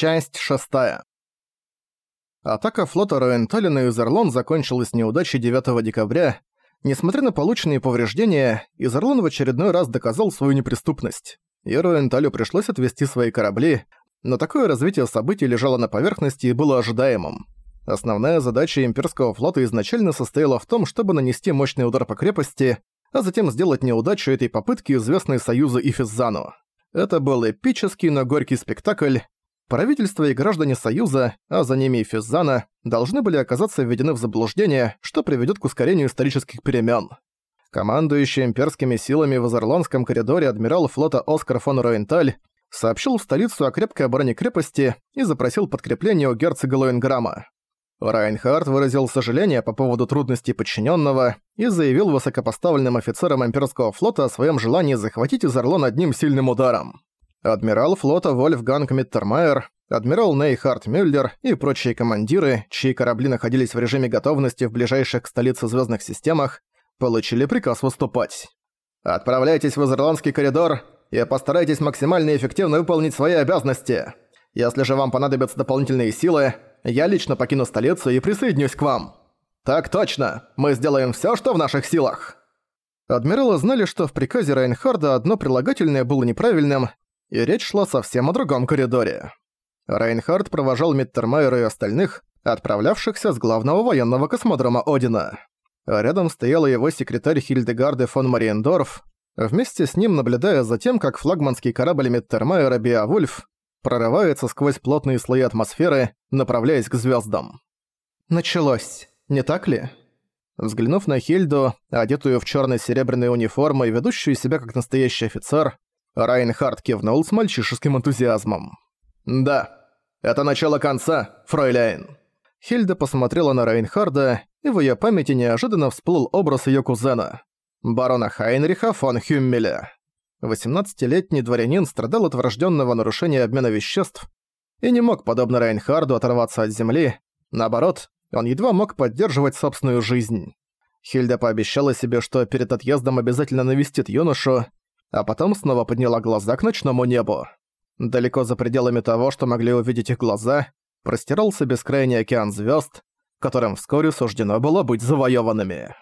Часть шестая. Атака флота Роентали на Изерлон закончилась неудачей 9 декабря. Несмотря на полученные повреждения, Изерлон в очередной раз доказал свою неприступность. И Роенталю пришлось отвести свои корабли, но такое развитие событий лежало на поверхности и было ожидаемым. Основная задача имперского флота изначально состояла в том, чтобы нанести мощный удар по крепости, а затем сделать неудачу этой попытки известной Союзу и. Это был эпический, но горький спектакль, Правительство и граждане Союза, а за ними и Физзана, должны были оказаться введены в заблуждение, что приведет к ускорению исторических перемен. Командующий имперскими силами в Азерлонском коридоре адмирал флота Оскар фон Роенталь сообщил в столицу о крепкой обороне крепости и запросил подкрепление у герцога Лоинграма. Райнхард выразил сожаление по поводу трудностей подчиненного и заявил высокопоставленным офицерам имперского флота о своем желании захватить Изерлон одним сильным ударом. Адмирал флота Вольфганг Миттермайер, адмирал Нейхард Мюллер и прочие командиры, чьи корабли находились в режиме готовности в ближайших к столице звездных системах, получили приказ выступать. «Отправляйтесь в Изерландский коридор и постарайтесь максимально эффективно выполнить свои обязанности. Если же вам понадобятся дополнительные силы, я лично покину столицу и присоединюсь к вам. Так точно, мы сделаем всё, что в наших силах». Адмиралы знали, что в приказе Райнхарда одно прилагательное было неправильным, и речь шла совсем о другом коридоре. Рейнхард провожал Миттермайера и остальных, отправлявшихся с главного военного космодрома Одина. Рядом стояла его секретарь Хильдегарде фон Мариендорф, вместе с ним наблюдая за тем, как флагманский корабль Миттермайера Биавульф прорывается сквозь плотные слои атмосферы, направляясь к звездам. Началось, не так ли? Взглянув на Хильду, одетую в черно серебряную униформу и ведущую себя как настоящий офицер, Райнхард кивнул с мальчишеским энтузиазмом. «Да, это начало конца, фройляйн». Хильда посмотрела на Райнхарда, и в её памяти неожиданно всплыл образ её кузена, барона Хайнриха фон Хюммеля. 18-летний дворянин страдал от врожденного нарушения обмена веществ и не мог, подобно Райнхарду, оторваться от земли. Наоборот, он едва мог поддерживать собственную жизнь. Хильда пообещала себе, что перед отъездом обязательно навестит юношу, а потом снова подняла глаза к ночному небу. Далеко за пределами того, что могли увидеть их глаза, простирался бескрайний океан звезд, которым вскоре суждено было быть завоеванными.